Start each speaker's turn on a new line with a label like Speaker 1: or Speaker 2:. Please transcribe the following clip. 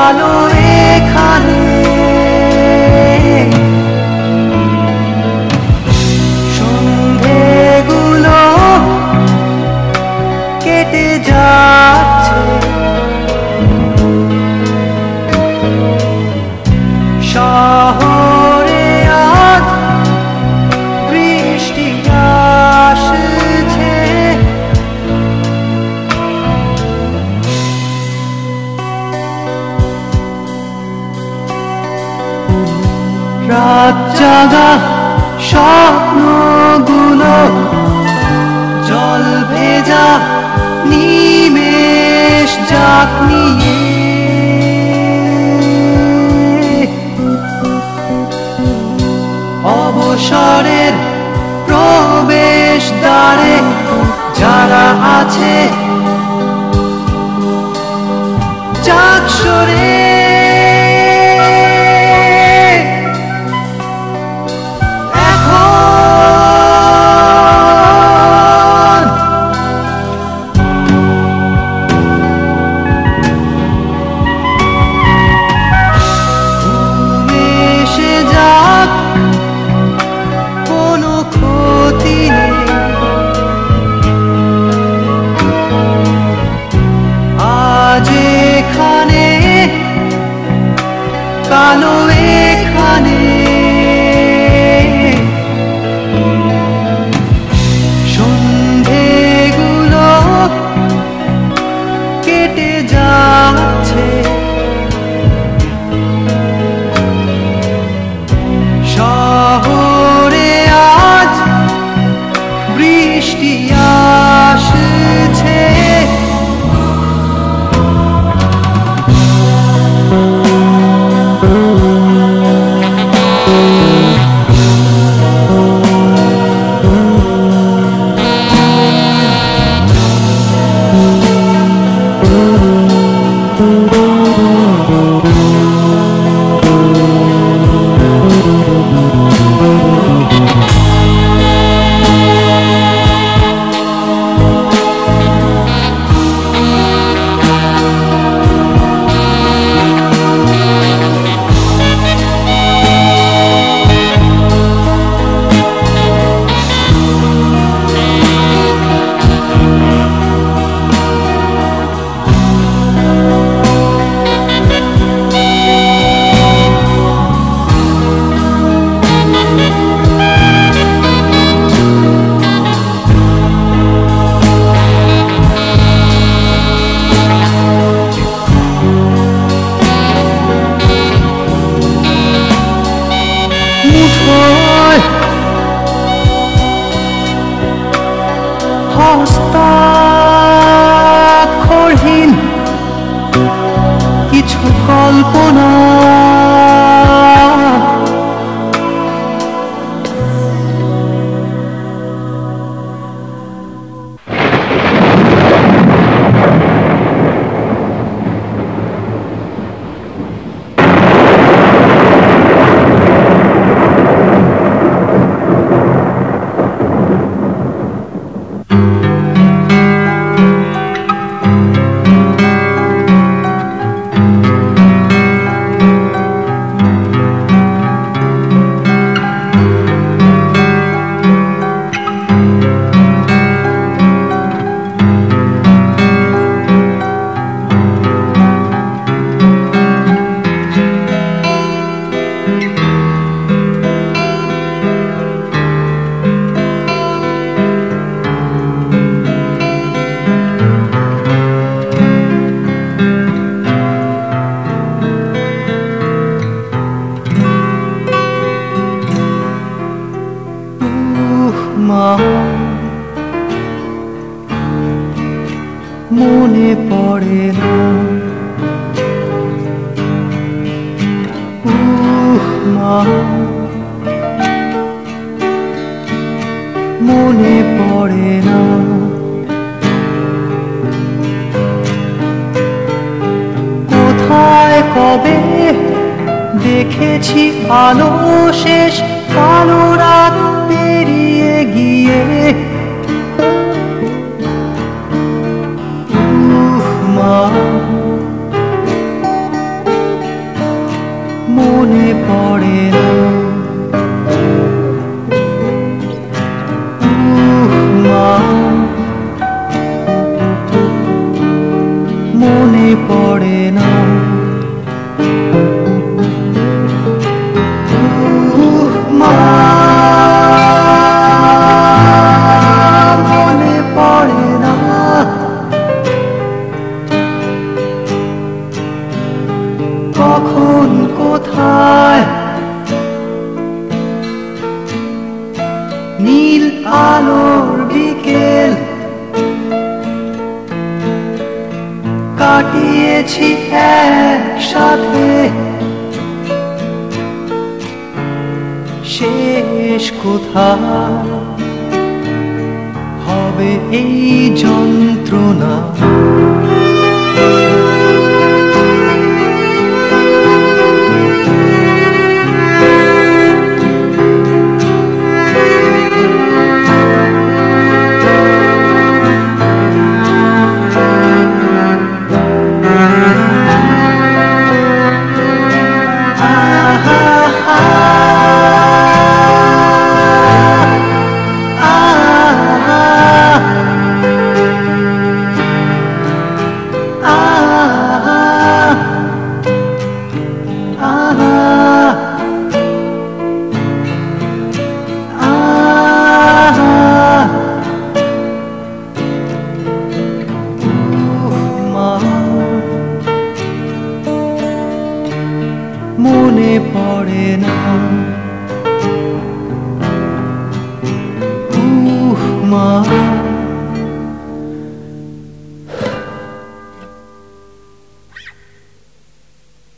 Speaker 1: আলো এখানে রাত জাগা স্বপ্নগুলো জল ভেজা নিমেষ যাক নিয়ে। অবসরের প্রবেশ দ্বারে যারা আছে i know Anu ekhane কল্পনা পড়ে না। মা। মনে পড়ে না। কোথায় কবে দেখেছি আলো শেষ, কালো রাত পেরিয়ে গিয়ে পড়ে না। কোথায়? নীল আলোর কাটিয়েছি একসাথে। শেষ কোথায় হবে এই যন্ত্রণা। পড়ে না